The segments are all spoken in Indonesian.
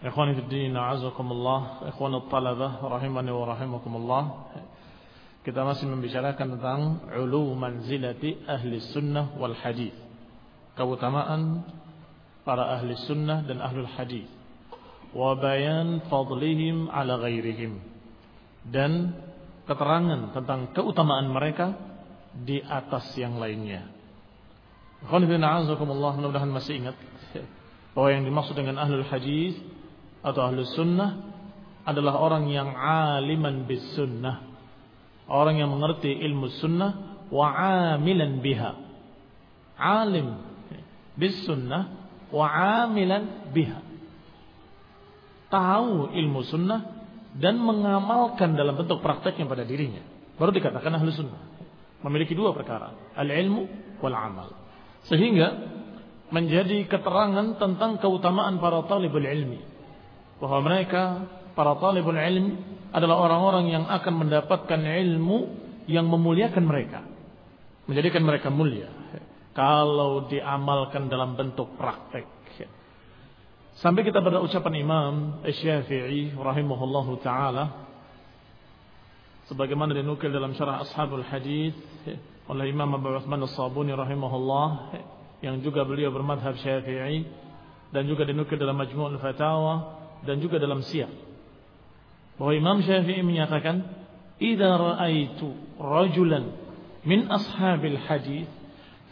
Ikhwani fiddin, a'azakumullah, ikhwan talabah rahimani wa rahimakumullah. Kita masih membicarakan tentang ulu manzilati ahli sunnah wal hadis. Keutamaan para ahli sunnah dan ahlul hadis. Wa bayan fadlihim ala ghairihim. Dan keterangan tentang keutamaan mereka di atas yang lainnya. Ikhwan a'azakumullah, mudah-mudahan masih ingat bahwa yang dimaksud dengan ahlul hadis atau ahlu sunnah adalah orang yang aliman bis sunnah. Orang yang mengerti ilmu sunnah wa amilan biha. Alim bis sunnah wa amilan biha. Tahu ilmu sunnah dan mengamalkan dalam bentuk prakteknya pada dirinya. Baru dikatakan ahlu sunnah. Memiliki dua perkara. Al-ilmu wal amal. Sehingga menjadi keterangan tentang keutamaan para talibul ilmi bahwa mereka para talibul ilm adalah orang-orang yang akan mendapatkan ilmu yang memuliakan mereka. Menjadikan mereka mulia. Kalau diamalkan dalam bentuk praktek. Sampai kita pada ucapan Imam Syafi'i rahimahullahu taala sebagaimana dinukil dalam syarah Ashabul Hadis oleh Imam Abu Utsman As-Sabuni rahimahullah yang juga beliau bermadhab Syafi'i dan juga dinukil dalam Majmu'ul Fatawa dan juga dalam siap bahwa Imam Syafi'i menyatakan idza ra'aitu rajulan min ashabil hadis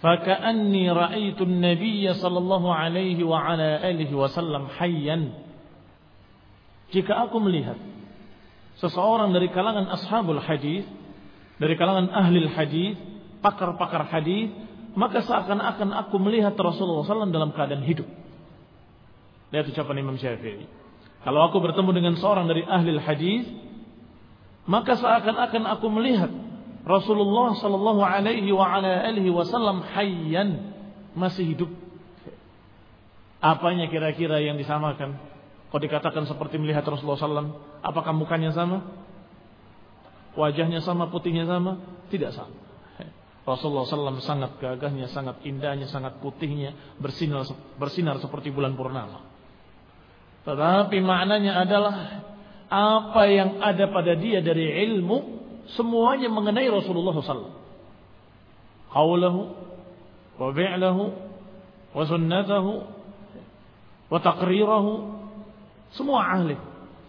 ra'aitu an-nabiy sallallahu alaihi wa ala alihi wasallam hayyan. Jika aku melihat seseorang dari kalangan ashabul hadis dari kalangan ahli hadis pakar-pakar hadis maka seakan-akan aku melihat Rasulullah SAW dalam keadaan hidup. Lihat ucapan Imam Syafi'i kalau aku bertemu dengan seorang dari ahli hadis, maka seakan-akan aku melihat Rasulullah sallallahu alaihi wa ala alihi wasallam hayyan masih hidup. Apanya kira-kira yang disamakan? Kalau dikatakan seperti melihat Rasulullah SAW, apakah mukanya sama? Wajahnya sama, putihnya sama? Tidak sama. Rasulullah SAW sangat gagahnya, sangat indahnya, sangat putihnya, bersinar bersinar seperti bulan purnama. Tetapi maknanya adalah apa yang ada pada dia dari ilmu semuanya mengenai Rasulullah SAW. Qawlahu wa bi'lahu wa sunnatahu wa taqrirahu semua ahli.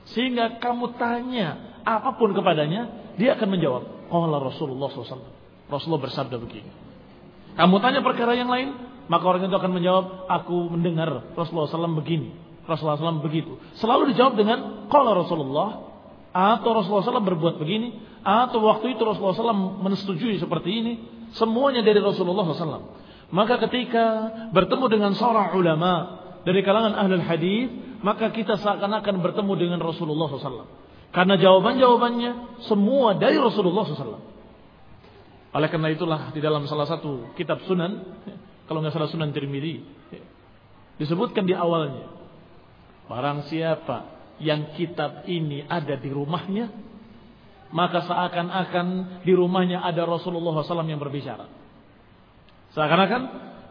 Sehingga kamu tanya apa pun kepadanya, dia akan menjawab. Qala Rasulullah SAW. Rasulullah bersabda begini. Kamu tanya perkara yang lain, maka orang itu akan menjawab, aku mendengar Rasulullah SAW begini. Rasulullah SAW begitu. Selalu dijawab dengan kalau Rasulullah atau Rasulullah SAW berbuat begini atau waktu itu Rasulullah SAW menetujui seperti ini. Semuanya dari Rasulullah SAW. Maka ketika bertemu dengan seorang ulama dari kalangan ahlul hadis, maka kita seakan-akan bertemu dengan Rasulullah SAW. Karena jawaban-jawabannya semua dari Rasulullah SAW. Oleh karena itulah di dalam salah satu kitab Sunan, kalau nggak salah Sunan Tirmidzi, disebutkan di awalnya, barang siapa yang kitab ini ada di rumahnya, maka seakan-akan di rumahnya ada Rasulullah SAW yang berbicara. Seakan-akan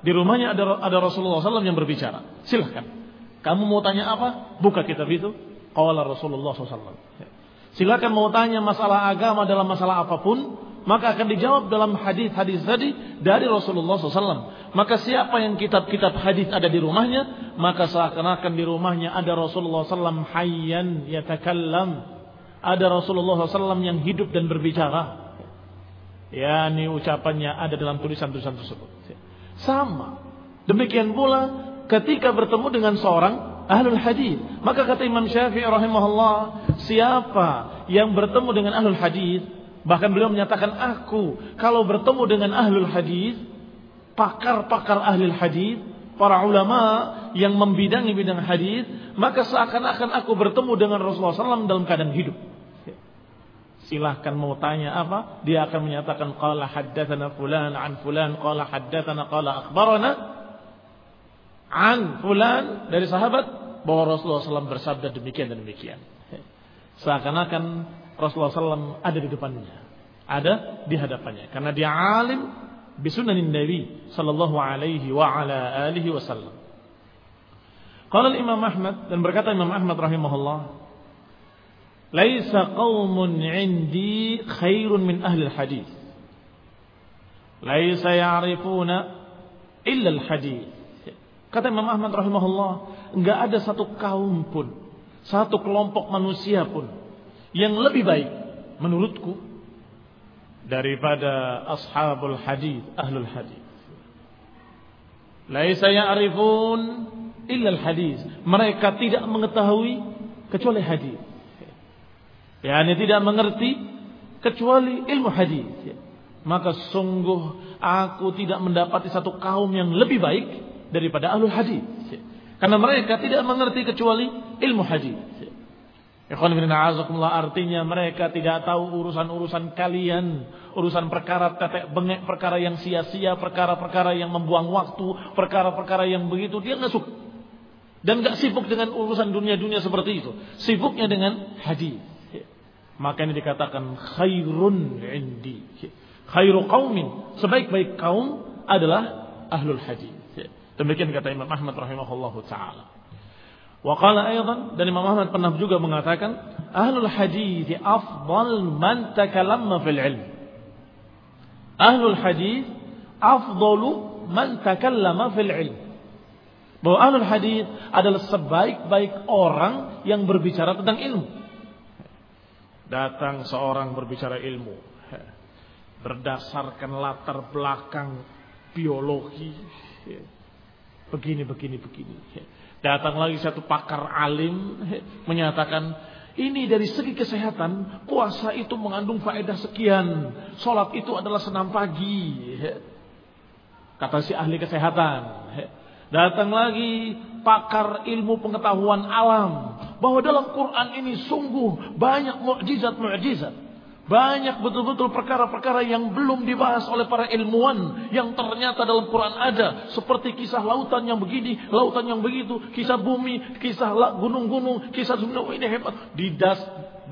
di rumahnya ada ada Rasulullah SAW yang berbicara. Silahkan. Kamu mau tanya apa? Buka kitab itu. Qala Rasulullah SAW. Silakan mau tanya masalah agama dalam masalah apa pun, maka akan dijawab dalam hadis-hadis tadi dari Rasulullah SAW. Maka siapa yang kitab-kitab hadis ada di rumahnya, maka seakan-akan di rumahnya ada Rasulullah SAW hayyan yatakallam. Ada Rasulullah SAW yang hidup dan berbicara. Ya, ini ucapannya ada dalam tulisan-tulisan tersebut. Sama. Demikian pula ketika bertemu dengan seorang ahlul hadis, maka kata Imam Syafi'i rahimahullah, siapa yang bertemu dengan ahlul hadis, bahkan beliau menyatakan aku kalau bertemu dengan ahlul hadis, pakar-pakar ahlul hadis, para ulama yang membidangi bidang hadis, maka seakan-akan aku bertemu dengan Rasulullah SAW dalam keadaan hidup. Silahkan mau tanya apa, dia akan menyatakan qala haddatsana fulan an fulan qala haddatsana qala akhbarana an fulan dari sahabat bahwa Rasulullah SAW bersabda demikian dan demikian. Seakan-akan Rasulullah SAW ada di depannya, ada di hadapannya, karena dia alim bisunanin Nabi sallallahu alaihi wa ala alihi wasallam. Qala Imam Ahmad dan berkata Imam Ahmad rahimahullah Laisa qaumun indi khairun min ahli hadis. Laisa ya'rifuna illa al-hadis. Kata Imam Ahmad rahimahullah, enggak ada satu kaum pun, satu kelompok manusia pun yang lebih baik menurutku daripada ashabul hadis, ahlul hadis. Laisa ya'rifun illa al-hadis. Mereka tidak mengetahui kecuali hadis yakni tidak mengerti kecuali ilmu hadis. Maka sungguh aku tidak mendapati satu kaum yang lebih baik daripada ahlul hadis. Karena mereka tidak mengerti kecuali ilmu hadis. Ikhwan bin artinya mereka tidak tahu urusan-urusan kalian, urusan perkara tetek bengek, perkara yang sia-sia, perkara-perkara yang membuang waktu, perkara-perkara yang begitu dia nggak suka. Dan nggak sibuk dengan urusan dunia-dunia seperti itu. Sibuknya dengan hadis. Maka ini dikatakan khairun indi. Khairu qaumin. Sebaik-baik kaum adalah ahlul hadis. Demikian kata Imam Ahmad rahimahullah taala. Wa qala aydan dan Imam Ahmad pernah juga mengatakan ahlul hadis afdal man takallamma fil ilm. Ahlul hadis afdalu man takallama fil ilm. Bahwa ahlul hadis adalah sebaik-baik orang yang berbicara tentang ilmu. Datang seorang berbicara ilmu berdasarkan latar belakang biologi begini begini begini. Datang lagi satu pakar alim menyatakan ini dari segi kesehatan puasa itu mengandung faedah sekian, sholat itu adalah senam pagi. Kata si ahli kesehatan. Datang lagi pakar ilmu pengetahuan alam bahwa dalam Quran ini sungguh banyak mukjizat-mukjizat. Banyak betul-betul perkara-perkara yang belum dibahas oleh para ilmuwan yang ternyata dalam Quran ada. Seperti kisah lautan yang begini, lautan yang begitu, kisah bumi, kisah gunung-gunung, kisah gunung ini hebat. Didas,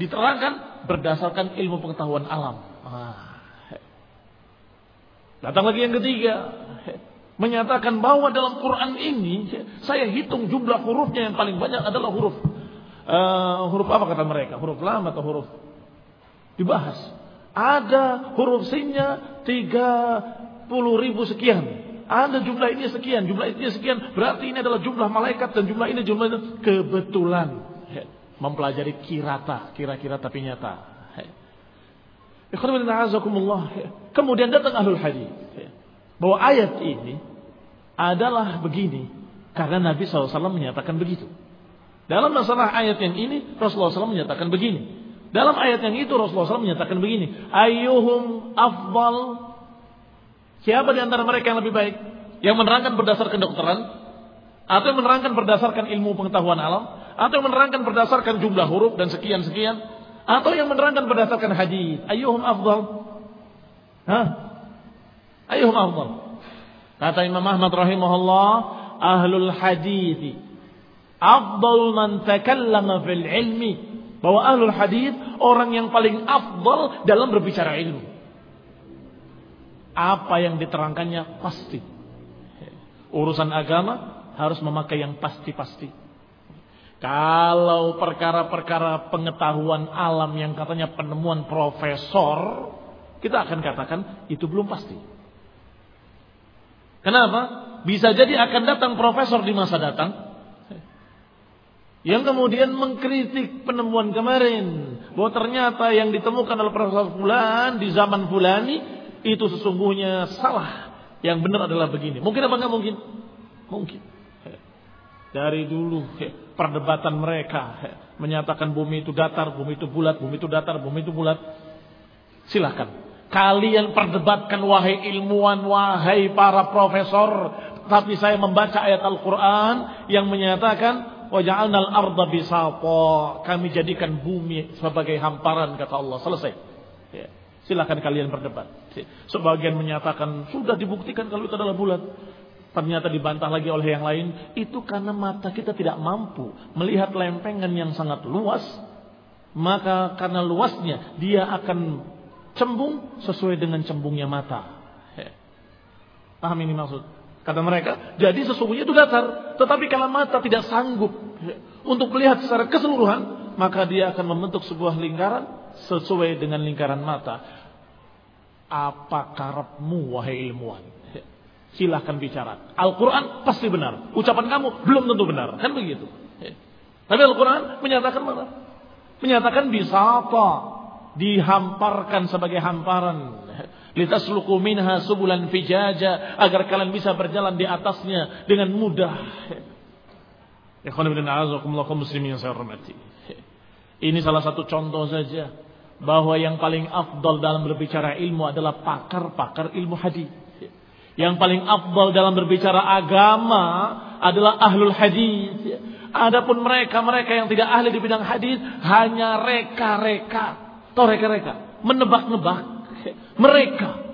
diterangkan berdasarkan ilmu pengetahuan alam. Ah. Datang lagi yang ketiga menyatakan bahwa dalam Quran ini saya hitung jumlah hurufnya yang paling banyak adalah huruf uh, huruf apa kata mereka huruf lam atau huruf dibahas. Ada huruf sinnya tiga puluh ribu sekian. Ada jumlah ini sekian jumlah ini sekian. Berarti ini adalah jumlah malaikat dan jumlah ini jumlah ini. Kebetulan. Mempelajari kirata kira-kira tapi nyata. Kemudian datang ahlul hadis. Bahwa ayat ini adalah begini karena Nabi SAW menyatakan begitu. Dalam masalah ayat yang ini Rasulullah SAW menyatakan begini. Dalam ayat yang itu Rasulullah SAW menyatakan begini. Ayyuhum afdal. Siapa di antara mereka yang lebih baik? yang menerangkan berdasarkan kedokteran, atau yang menerangkan berdasarkan ilmu pengetahuan alam, atau yang menerangkan berdasarkan jumlah huruf dan sekian-sekian, atau yang menerangkan berdasarkan hadis. Ayyuhum afdal? Hah? Ayyuhum afdal? Kata Imam Ahmad rahimahullah, ahlul hadis afdal man takallama fil ilmi. Bahwa ahlul hadis orang yang paling afdal dalam berbicara ilmu. Apa yang diterangkannya pasti. Urusan agama harus memakai yang pasti-pasti. Kalau perkara-perkara pengetahuan alam yang katanya penemuan profesor, kita akan katakan itu belum pasti. Kenapa? Bisa jadi akan datang profesor di masa datang yang kemudian mengkritik penemuan kemarin bahwa ternyata yang ditemukan oleh profesor fulan di zaman fulani itu sesungguhnya salah. Yang benar adalah begini. Mungkin apa enggak mungkin? Mungkin. Dari dulu perdebatan mereka menyatakan bumi itu datar, bumi itu bulat, bumi itu datar, bumi itu bulat. Silahkan. Kalian perdebatkan wahai ilmuwan, wahai para profesor. Tapi saya membaca ayat Al-Quran yang menyatakan waja'alnal arda bisata. Kami jadikan bumi sebagai hamparan kata Allah. Selesai. Ya. Silahkan kalian berdebat. Sebagian menyatakan sudah dibuktikan kalau itu adalah bulat ternyata dibantah lagi oleh yang lain, itu karena mata kita tidak mampu melihat lempengan yang sangat luas, maka karena luasnya dia akan cembung sesuai dengan cembungnya mata. Paham ini maksud? Kata mereka, jadi sesungguhnya itu datar, tetapi kalau mata tidak sanggup untuk melihat secara keseluruhan, maka dia akan membentuk sebuah lingkaran sesuai dengan lingkaran mata. Apa karepmu wahai ilmuwan? silahkan bicara. Al-Quran pasti benar. Ucapan kamu belum tentu benar. Kan begitu. Tapi Al-Quran menyatakan mana? Menyatakan apa? Dihamparkan sebagai hamparan. Litasluku minha subulan fijaja. Agar kalian bisa berjalan di atasnya dengan mudah. Ini salah satu contoh saja. Bahwa yang paling afdal dalam berbicara ilmu adalah pakar-pakar ilmu hadis. Yang paling afdal dalam berbicara agama adalah ahlul hadis. Adapun mereka-mereka yang tidak ahli di bidang hadis hanya reka-reka, atau reka-reka, menebak-nebak. Mereka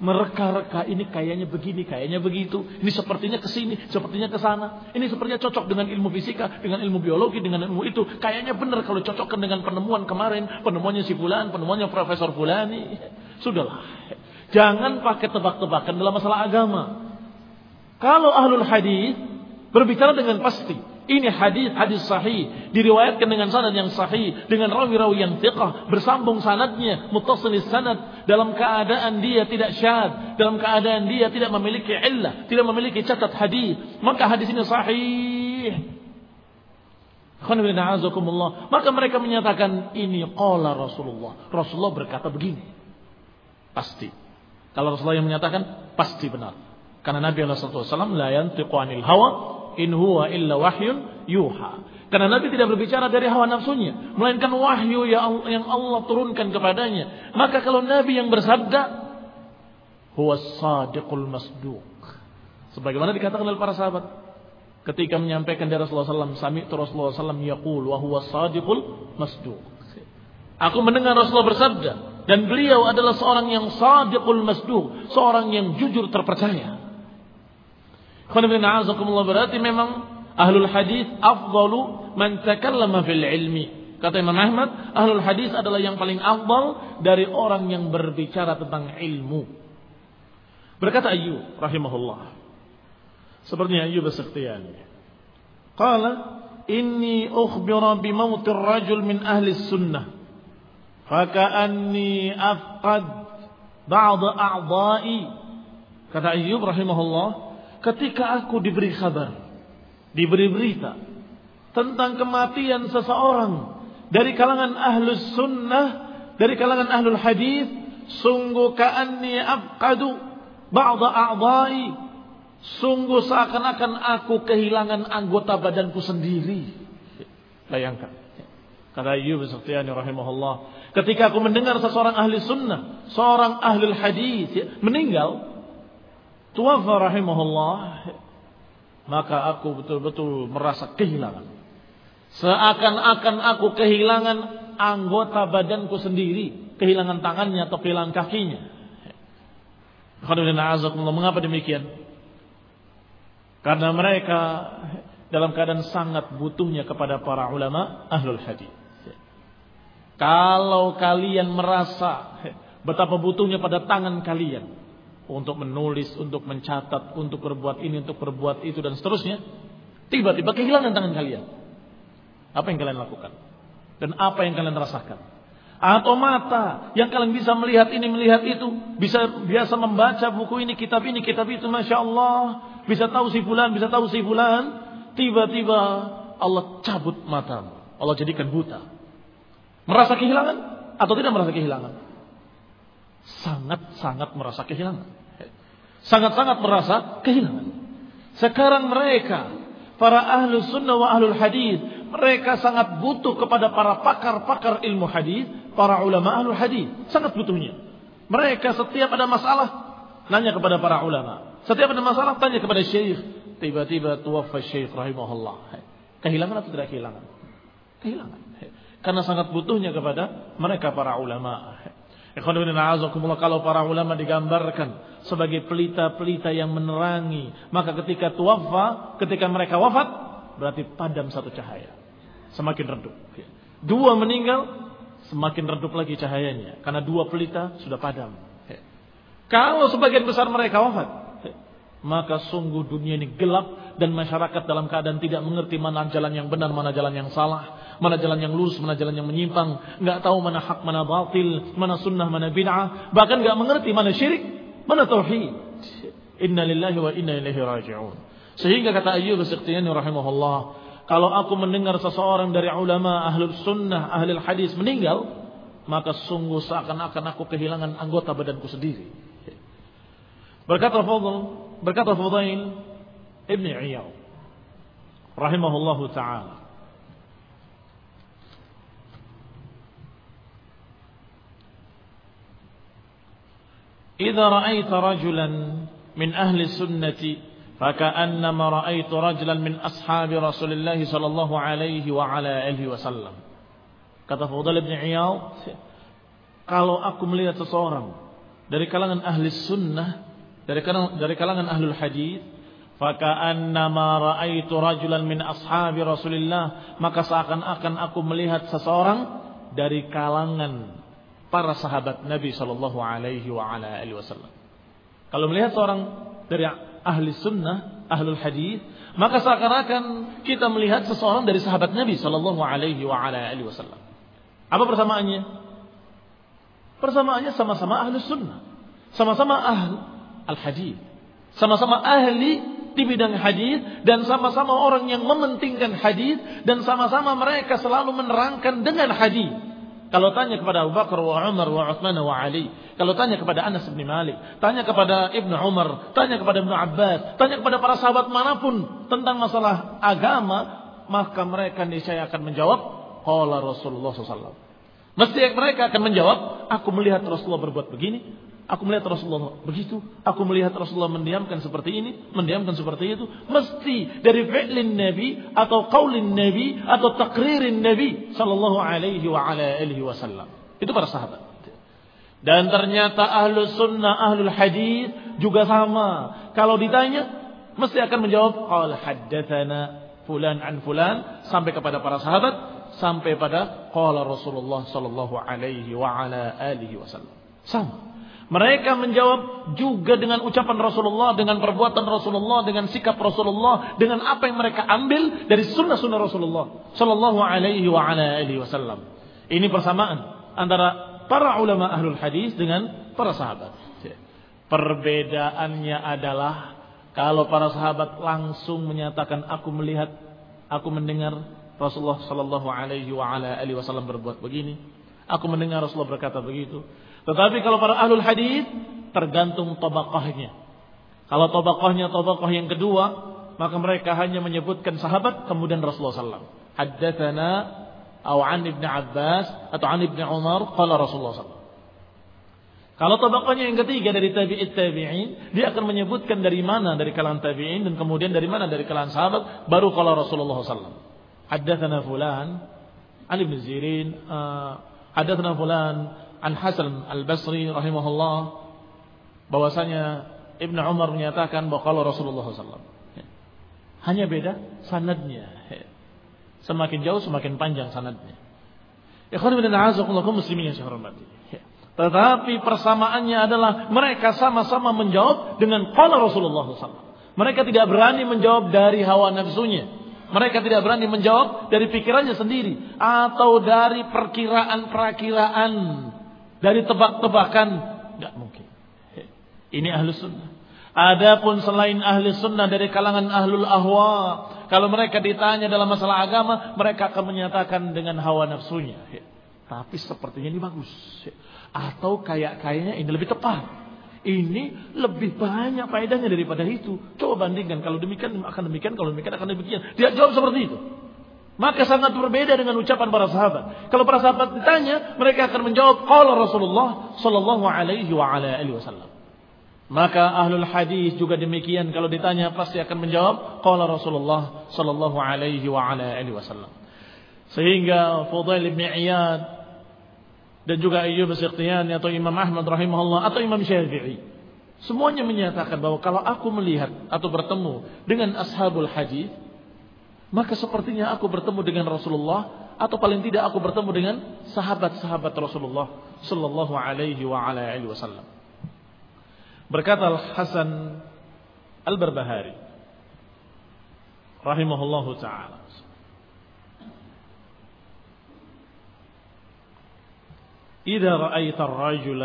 mereka-reka ini kayaknya begini, kayaknya begitu. Ini sepertinya ke sini, sepertinya ke sana. Ini sepertinya cocok dengan ilmu fisika, dengan ilmu biologi, dengan ilmu itu. Kayaknya benar kalau cocokkan dengan penemuan kemarin, penemuannya si fulan, penemuannya profesor fulani. Sudahlah. Jangan pakai tebak-tebakan dalam masalah agama. Kalau ahlul hadis berbicara dengan pasti, ini hadis hadis sahih, diriwayatkan dengan sanad yang sahih, dengan rawi-rawi yang thiqah, bersambung sanadnya, muttasil sanad dalam keadaan dia tidak syad, dalam keadaan dia tidak memiliki illah, tidak memiliki catat hadis, maka hadis ini sahih. Maka mereka menyatakan ini qala Rasulullah. Rasulullah berkata begini. Pasti. Kalau Rasulullah yang menyatakan pasti benar. Karena Nabi SAW la yantiqu hawa in huwa illa wahyun yuha. Karena Nabi tidak berbicara dari hawa nafsunya, melainkan wahyu yang Allah turunkan kepadanya. Maka kalau Nabi yang bersabda, huwa sadiqul masduq. Sebagaimana dikatakan oleh para sahabat ketika menyampaikan dari Rasulullah SAW, sami Rasulullah SAW yaqul wa huwa sadiqul masduq. Aku mendengar Rasulullah bersabda, dan beliau adalah seorang yang sadiqul masduq, seorang yang jujur terpercaya. Berarti memang ahlul hadis afdalu man takallama fil ilmi. Kata Imam Ahmad, ahlul hadis adalah yang paling afdal dari orang yang berbicara tentang ilmu. Berkata Ayyub rahimahullah. Sepertinya Ayyub as-Sakhtiyani. Qala inni ukhbira bi mautir rajul min ahli sunnah Faka'anni afqad ba'd a'dha'i. Kata Ayyub rahimahullah, ketika aku diberi kabar, diberi berita tentang kematian seseorang dari kalangan ahlus sunnah, dari kalangan ahlul hadis, sungguh ka'anni afqadu ba'd a'dha'i. Sungguh seakan-akan aku kehilangan anggota badanku sendiri. Bayangkan. Kata Ayyub Sufyan rahimahullah, Ketika aku mendengar seseorang ahli sunnah, seorang ahli hadis ya, meninggal, tuwafa rahimahullah, maka aku betul-betul merasa kehilangan. Seakan-akan aku kehilangan anggota badanku sendiri, kehilangan tangannya atau kehilangan kakinya. Mengapa demikian? Karena mereka dalam keadaan sangat butuhnya kepada para ulama ahlul hadis. Kalau kalian merasa betapa butuhnya pada tangan kalian untuk menulis, untuk mencatat, untuk berbuat ini, untuk berbuat itu dan seterusnya, tiba-tiba kehilangan tangan kalian. Apa yang kalian lakukan? Dan apa yang kalian rasakan? Atau mata yang kalian bisa melihat ini, melihat itu, bisa biasa membaca buku ini, kitab ini, kitab itu, masya Allah, bisa tahu si fulan, bisa tahu si fulan, tiba-tiba Allah cabut matamu, Allah jadikan buta. Merasa kehilangan atau tidak merasa kehilangan? Sangat-sangat merasa kehilangan. Sangat-sangat merasa kehilangan. Sekarang mereka, para ahlu sunnah wa ahlul hadis, mereka sangat butuh kepada para pakar-pakar ilmu hadis, para ulama ahlul hadis, sangat butuhnya. Mereka setiap ada masalah nanya kepada para ulama. Setiap ada masalah tanya kepada syekh. Tiba-tiba tuwaffa syekh rahimahullah. Kehilangan atau tidak kehilangan? Kehilangan. Karena sangat butuhnya kepada mereka para ulama. Kalau para ulama digambarkan sebagai pelita-pelita yang menerangi, maka ketika tuwafa, ketika mereka wafat, berarti padam satu cahaya. Semakin redup. Dua meninggal, semakin redup lagi cahayanya. Karena dua pelita sudah padam. Kalau sebagian besar mereka wafat, maka sungguh dunia ini gelap dan masyarakat dalam keadaan tidak mengerti mana jalan yang benar, mana jalan yang salah mana jalan yang lurus, mana jalan yang menyimpang, nggak tahu mana hak, mana batil, mana sunnah, mana bid'ah, bahkan nggak mengerti mana syirik, mana tauhid. Inna lillahi wa inna ilaihi raji'un. Sehingga kata Ayyub As-Sikhtiyani rahimahullah, kalau aku mendengar seseorang dari ulama ahlul sunnah, ahlul hadis meninggal, maka sungguh seakan-akan aku kehilangan anggota badanku sendiri. Berkata Fadl, berkata Fudail Ibn Iyad rahimahullahu taala إذا رأيت رجلا من أهل السنة فكأنما رأيت رجلا من أصحاب رسول الله صلى الله عليه وعلى آله وسلم kata Fudal bin Iyad kalau aku melihat seseorang dari kalangan ahli sunnah dari kalangan dari kalangan ahlul hadis faka'annama ra'aitu rajulan min ashabi Rasulillah maka seakan-akan aku melihat seseorang dari kalangan para sahabat Nabi Shallallahu Alaihi Wasallam. Kalau melihat seorang dari ahli sunnah, ahlul hadis, maka seakan-akan kita melihat seseorang dari sahabat Nabi Shallallahu Alaihi Wasallam. Apa persamaannya? Persamaannya sama-sama ahli sunnah, sama-sama ahli al hadis, sama-sama ahli di bidang hadis dan sama-sama orang yang mementingkan hadis dan sama-sama mereka selalu menerangkan dengan hadis kalau tanya kepada Abu Bakar wa Umar wa Uthman wa Ali, kalau tanya kepada Anas bin Malik, tanya kepada Ibnu Umar, tanya kepada Ibnu Abbas, tanya kepada para sahabat mana pun tentang masalah agama, maka mereka niscaya akan menjawab qala Rasulullah SAW. Mesti mereka akan menjawab, aku melihat Rasulullah berbuat begini, Aku melihat Rasulullah begitu. Aku melihat Rasulullah mendiamkan seperti ini, mendiamkan seperti itu. Mesti dari fi'lin Nabi atau qaulin Nabi atau takririn Nabi sallallahu alaihi wa ala alihi wasallam. Itu para sahabat. Dan ternyata ahlu sunnah, ahlul hadis juga sama. Kalau ditanya, mesti akan menjawab qala haddatsana fulan an fulan sampai kepada para sahabat sampai pada qala Rasulullah sallallahu alaihi wa ala alihi wasallam. Sama. Mereka menjawab juga dengan ucapan Rasulullah, dengan perbuatan Rasulullah, dengan sikap Rasulullah, dengan apa yang mereka ambil dari sunnah-sunnah Rasulullah Sallallahu Alaihi wa ala alihi Wasallam. Ini persamaan antara para ulama ahlul hadis dengan para sahabat. Perbedaannya adalah kalau para sahabat langsung menyatakan aku melihat, aku mendengar Rasulullah Sallallahu Alaihi wa ala Wasallam berbuat begini, aku mendengar Rasulullah berkata begitu. Tetapi kalau para ahlul hadis tergantung tabaqahnya. Kalau tabaqahnya tabaqah yang kedua, maka mereka hanya menyebutkan sahabat kemudian Rasulullah SAW. Haddatsana atau an Ibn Abbas atau an Ibn Umar qala Rasulullah SAW. Kalau tabaqahnya yang ketiga dari tabi'it tabi'in, dia akan menyebutkan dari mana dari kalangan tabi'in dan kemudian dari mana dari kalangan sahabat, baru kalau Rasulullah SAW. Haddatsana fulan an Ibn Zirin, uh, haddatsana fulan an Hasan Al-Basri rahimahullah bahwasanya Ibn Umar menyatakan bahwa kalau Rasulullah SAW. Hanya beda sanadnya. Semakin jauh semakin panjang sanadnya. Bin muslimin yang saya hormati. Tetapi persamaannya adalah mereka sama-sama menjawab dengan qala Rasulullah SAW. Mereka tidak berani menjawab dari hawa nafsunya. Mereka tidak berani menjawab dari pikirannya sendiri atau dari perkiraan-perakiraan, dari tebak-tebakan, nggak mungkin. Ini ahlu sunnah. Adapun selain ahli sunnah dari kalangan ahlul ahwa, kalau mereka ditanya dalam masalah agama, mereka akan menyatakan dengan hawa nafsunya. Tapi sepertinya ini bagus. Atau kayak-kayaknya ini lebih tepat. Ini lebih banyak faedahnya daripada itu. Coba bandingkan. Kalau demikian akan demikian, kalau demikian akan demikian. Dia jawab seperti itu. Maka sangat berbeda dengan ucapan para sahabat. Kalau para sahabat ditanya, mereka akan menjawab qala Rasulullah sallallahu alaihi wa ala alihi wasallam. Maka ahlul hadis juga demikian kalau ditanya pasti akan menjawab qala Rasulullah sallallahu alaihi wa ala alihi wasallam. Sehingga Fudail bin Iyad dan juga Ayyub Sikhtiyani atau Imam Ahmad rahimahullah atau Imam Syafi'i. Semuanya menyatakan bahwa kalau aku melihat atau bertemu dengan ashabul hadis, maka sepertinya aku bertemu dengan Rasulullah atau paling tidak aku bertemu dengan sahabat-sahabat Rasulullah sallallahu alaihi wa ala alihi wasallam. Berkata Al Hasan Al Barbahari rahimahullahu taala إذا رأيت الرجل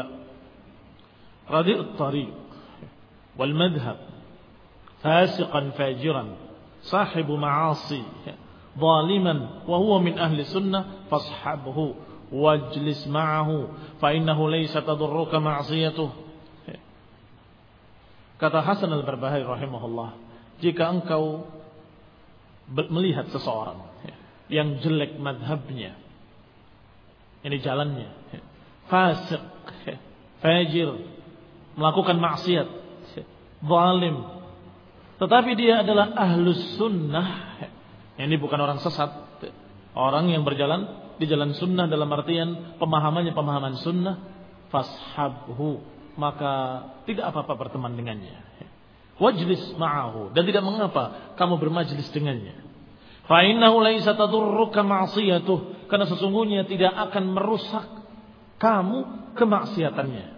رديء الطريق والمذهب فاسقا فاجرا sahibu ma'asi ya, zaliman wa huwa min ahli sunnah fashabhu wajlis ma'ahu fa innahu laysa tadurruka ma'siyatuh ya. kata Hasan al-Barbahari rahimahullah jika engkau melihat seseorang ya, yang jelek madhabnya ini jalannya fasik fajir melakukan maksiat zalim tetapi dia adalah ahlus sunnah. Ini bukan orang sesat. Orang yang berjalan di jalan sunnah dalam artian pemahamannya pemahaman sunnah. Fashabhu. Maka tidak apa-apa berteman dengannya. Wajlis ma'ahu. Dan tidak mengapa kamu bermajlis dengannya. Fa'innahu laisa tadurruka ma'siyatuh. Karena sesungguhnya tidak akan merusak kamu kemaksiatannya.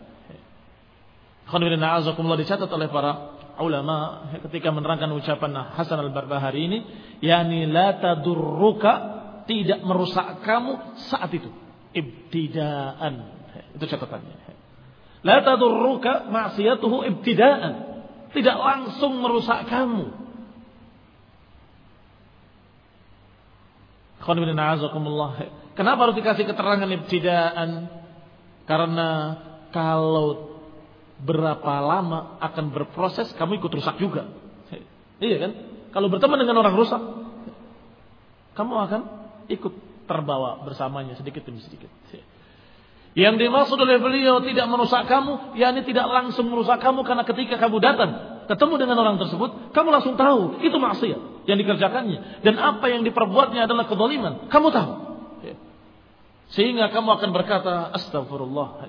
Alhamdulillah dicatat oleh para ulama ketika menerangkan ucapan Hasan al-Barbahari ini, yakni la tadurruka tidak merusak kamu saat itu. Ibtidaan. Itu catatannya. La tadurruka maksiatuhu ibtidaan. Tidak langsung merusak kamu. Kenapa harus dikasih keterangan ibtidaan? Karena kalau berapa lama akan berproses, kamu ikut rusak juga. Iya kan? Kalau berteman dengan orang rusak, kamu akan ikut terbawa bersamanya sedikit demi sedikit. Yang dimaksud oleh beliau tidak merusak kamu, yakni tidak langsung merusak kamu karena ketika kamu datang ketemu dengan orang tersebut, kamu langsung tahu itu maksiat yang dikerjakannya dan apa yang diperbuatnya adalah kedoliman. Kamu tahu. Sehingga kamu akan berkata, astagfirullah.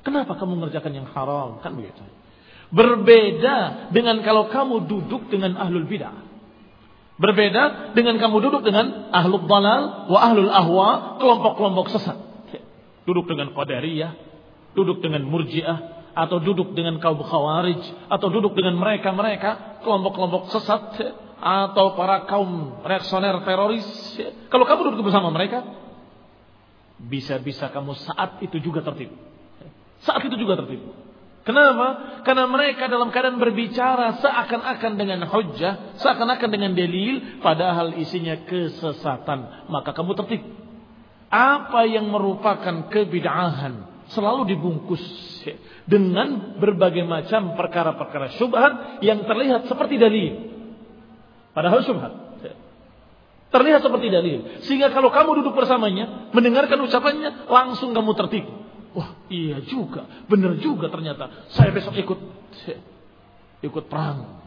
Kenapa kamu mengerjakan yang haram? Kan begitu. Berbeda dengan kalau kamu duduk dengan ahlul bidah. Berbeda dengan kamu duduk dengan ahlul dalal wa ahlul ahwa, kelompok-kelompok sesat. Duduk dengan qadariyah, duduk dengan murjiah, atau duduk dengan kaum khawarij, atau duduk dengan mereka-mereka, kelompok-kelompok sesat, atau para kaum reaksioner teroris. Kalau kamu duduk bersama mereka, bisa-bisa kamu saat itu juga tertipu. Saat itu juga tertipu. Kenapa? Karena mereka dalam keadaan berbicara seakan-akan dengan hujjah, seakan-akan dengan dalil, padahal isinya kesesatan. Maka kamu tertipu. Apa yang merupakan kebid'ahan selalu dibungkus dengan berbagai macam perkara-perkara syubhat yang terlihat seperti dalil. Padahal syubhat. Terlihat seperti dalil. Sehingga kalau kamu duduk bersamanya, mendengarkan ucapannya, langsung kamu tertipu. Wah, iya juga, benar juga ternyata. Saya besok ikut ikut perang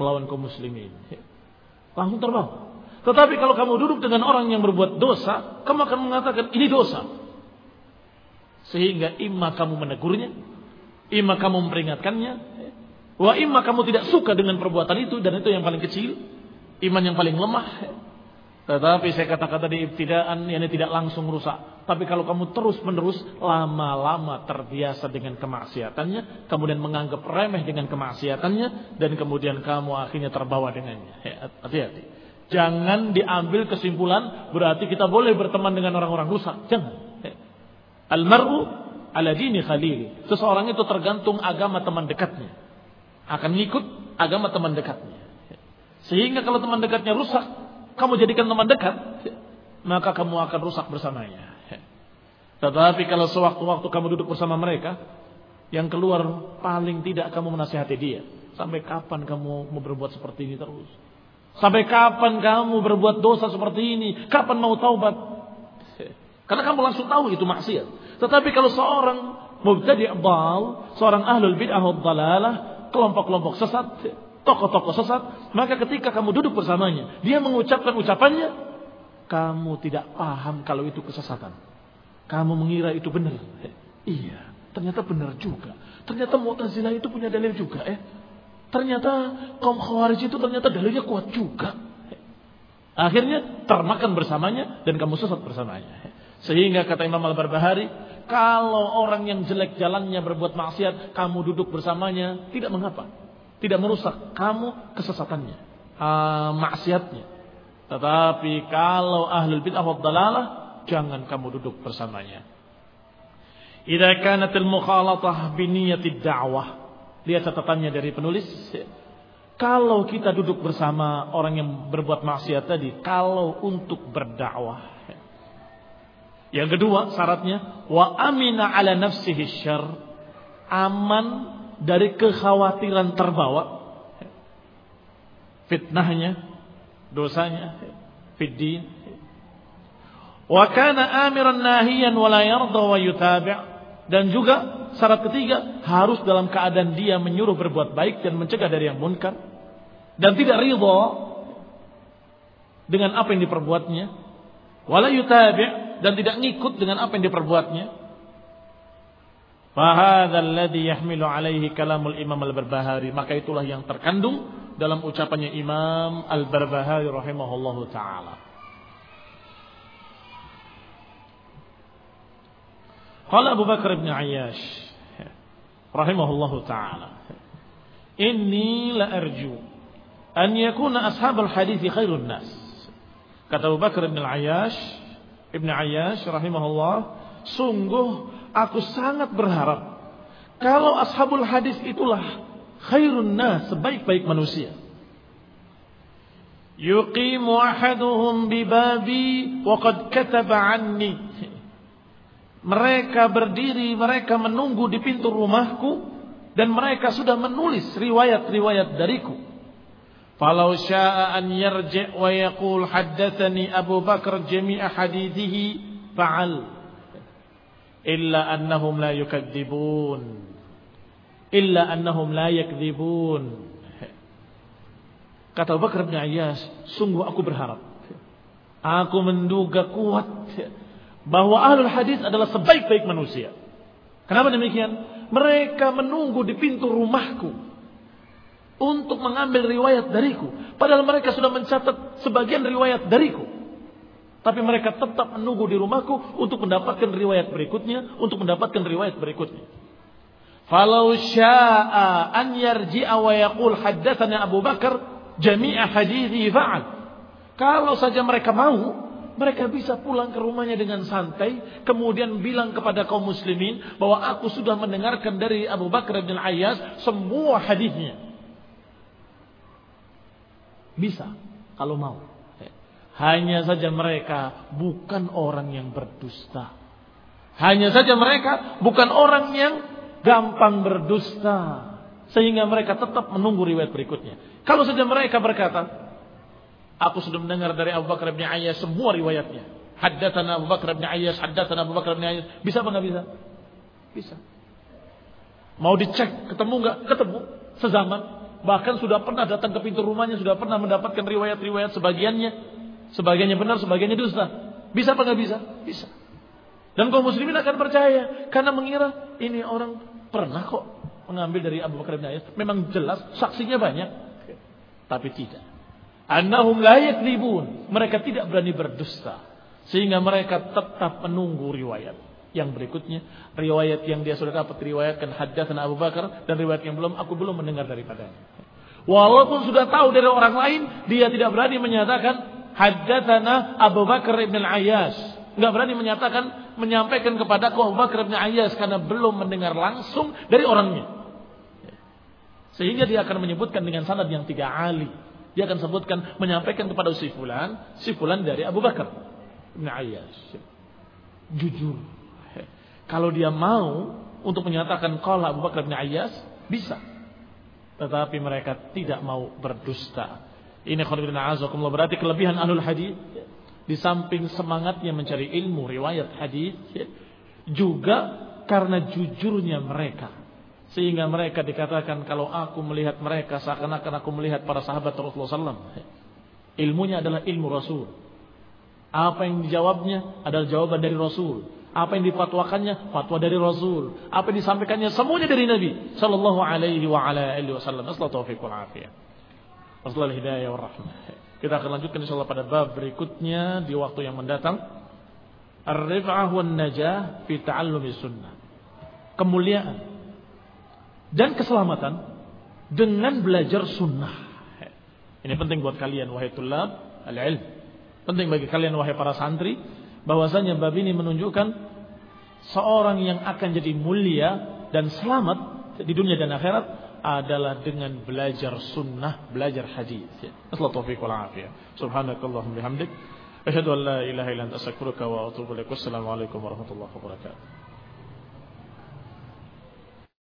melawan kaum muslimin. Langsung terbang. Tetapi kalau kamu duduk dengan orang yang berbuat dosa, kamu akan mengatakan ini dosa. Sehingga imma kamu menegurnya, imma kamu memperingatkannya, wa imma kamu tidak suka dengan perbuatan itu dan itu yang paling kecil, iman yang paling lemah. Tetapi saya katakan tadi ibtidaan ini tidak langsung rusak. Tapi kalau kamu terus menerus lama-lama terbiasa dengan kemaksiatannya, kemudian menganggap remeh dengan kemaksiatannya, dan kemudian kamu akhirnya terbawa dengannya. Hati-hati. Jangan diambil kesimpulan berarti kita boleh berteman dengan orang-orang rusak. Jangan. Almaru ala dini khalili. Seseorang itu tergantung agama teman dekatnya. Akan ikut agama teman dekatnya. Sehingga kalau teman dekatnya rusak, kamu jadikan teman dekat, maka kamu akan rusak bersamanya. Tetapi kalau sewaktu-waktu kamu duduk bersama mereka, yang keluar paling tidak kamu menasihati dia. Sampai kapan kamu mau berbuat seperti ini terus? Sampai kapan kamu berbuat dosa seperti ini? Kapan mau taubat? Karena kamu langsung tahu itu maksiat. Tetapi kalau seorang mubtadi' dal, seorang ahlul bid'ah dalalah, kelompok-kelompok sesat, tokoh-tokoh sesat, maka ketika kamu duduk bersamanya, dia mengucapkan ucapannya, kamu tidak paham kalau itu kesesatan. Kamu mengira itu benar. Eh, iya, ternyata benar juga. Ternyata Mu'tazilah itu punya dalil juga. Eh, ternyata kaum Khawarij itu ternyata dalilnya kuat juga. Eh, akhirnya termakan bersamanya dan kamu sesat bersamanya. Eh, sehingga kata Imam Al-Barbahari, kalau orang yang jelek jalannya berbuat maksiat, kamu duduk bersamanya, tidak mengapa. Tidak merusak kamu kesesatannya, uh, maksiatnya. Tetapi kalau ahlul bid'ah wa dalalah jangan kamu duduk bersamanya. Idza kanat al-mukhalatah bi niyyatid da'wah. Lihat catatannya dari penulis. Kalau kita duduk bersama orang yang berbuat maksiat tadi, kalau untuk berdakwah. Yang kedua syaratnya wa amina ala nafsihi syarr. Aman dari kekhawatiran terbawa fitnahnya, dosanya, fiddin, Wa kana amiran nahiyan wa la yarda wa yutabi' dan juga syarat ketiga harus dalam keadaan dia menyuruh berbuat baik dan mencegah dari yang munkar. Dan tidak ridha dengan apa yang diperbuatnya. Wala yutabi' dan tidak ngikut dengan apa yang diperbuatnya Fahadha alladhi yahmilu alaihi kalamul Imam Al-Barbahari. Maka itulah yang terkandung dalam ucapannya Imam Al-Barbahari rahimahullahu taala. Qala Abu Bakar bin Ayyash rahimahullahu taala Inni la arju an yakuna ashabul hadis khairun nas. Kata Abu Bakar bin Ayyash Ibn Ayyash rahimahullah, sungguh aku sangat berharap kalau ashabul hadis itulah khairun nas, sebaik-baik manusia. Yuqimu ahaduhum bibabi wa qad kataba anni mereka berdiri, mereka menunggu di pintu rumahku dan mereka sudah menulis riwayat-riwayat dariku. Falau syaa an yarji' wa yaqul haddatsani Abu Bakar jami'a hadithihi fa'al. Illa annahum la yukadzibun. Illa annahum la yakdzibun. Kata Abu Bakar bin sungguh aku berharap. Aku menduga kuat bahwa ahlul hadis adalah sebaik-baik manusia. Kenapa demikian? Mereka menunggu di pintu rumahku untuk mengambil riwayat dariku. Padahal mereka sudah mencatat sebagian riwayat dariku. Tapi mereka tetap menunggu di rumahku untuk mendapatkan riwayat berikutnya, untuk mendapatkan riwayat berikutnya. Falau syaa an yarji'a wa yaqul haddatsana Abu Bakar jami'a hadithi fa'al. Kalau saja mereka mau, mereka bisa pulang ke rumahnya dengan santai, kemudian bilang kepada kaum muslimin bahwa aku sudah mendengarkan dari Abu Bakar bin Ayyas semua hadisnya. Bisa kalau mau. Hanya saja mereka bukan orang yang berdusta. Hanya saja mereka bukan orang yang gampang berdusta. Sehingga mereka tetap menunggu riwayat berikutnya. Kalau saja mereka berkata, Aku sudah mendengar dari Abu Bakar bin Ayyas semua riwayatnya. Haddatsana Abu Bakar bin Ayyas, haddatsana Abu Bakar bin Ayyas. Bisa apa enggak bisa? Bisa. Mau dicek, ketemu nggak? Ketemu. Sezaman. Bahkan sudah pernah datang ke pintu rumahnya, sudah pernah mendapatkan riwayat-riwayat sebagiannya. Sebagiannya benar, sebagiannya dusta. Bisa apa nggak bisa? Bisa. Dan kaum muslimin akan percaya. Karena mengira ini orang pernah kok mengambil dari Abu Bakar bin Ayyas. Memang jelas saksinya banyak. Tapi tidak. Annahum la yakdibun. Mereka tidak berani berdusta. Sehingga mereka tetap menunggu riwayat. Yang berikutnya, riwayat yang dia sudah dapat riwayatkan haddatsana Abu Bakar dan riwayat yang belum aku belum mendengar daripadanya. Walaupun sudah tahu dari orang lain, dia tidak berani menyatakan haddatsana Abu Bakar ibn al-Ayyash. Enggak berani menyatakan menyampaikan kepada Abu Bakar ibn Ayyash karena belum mendengar langsung dari orangnya. Sehingga dia akan menyebutkan dengan sanad yang tidak ali. Dia akan sebutkan menyampaikan kepada si fulan, si fulan dari Abu Bakar ibn Ayyash. Jujur kalau dia mau untuk menyatakan qala Abu Bakar bin Ayyas, bisa. Tetapi mereka tidak mau berdusta. Ini khonibin azakumullah berarti kelebihan ahlul hadis di samping semangatnya mencari ilmu riwayat hadis juga karena jujurnya mereka sehingga mereka dikatakan kalau aku melihat mereka seakan-akan aku melihat para sahabat Rasulullah SAW ilmunya adalah ilmu Rasul apa yang dijawabnya adalah jawaban dari Rasul apa yang difatwakannya fatwa dari Rasul. Apa yang disampaikannya semuanya dari Nabi sallallahu alaihi wasallam. Assalamualaikum wal afiyah. Rasulullah hidayah wa rahmah. Kita akan lanjutkan insyaallah pada bab berikutnya di waktu yang mendatang. Ar-rif'ah wan najah fi ta'allumi sunnah. Kemuliaan dan keselamatan dengan belajar sunnah. Ini penting buat kalian wahai tulab al-ilm. Penting bagi kalian wahai para santri bahwasanya bab ini menunjukkan seorang yang akan jadi mulia dan selamat di dunia dan akhirat adalah dengan belajar sunnah, belajar hadis. Assalamualaikum wal afiyah. Subhanakallahumma bihamdik. Asyhadu an la ilaha illa anta astaghfiruka wa atubu ilaik. Wassalamualaikum warahmatullahi wabarakatuh.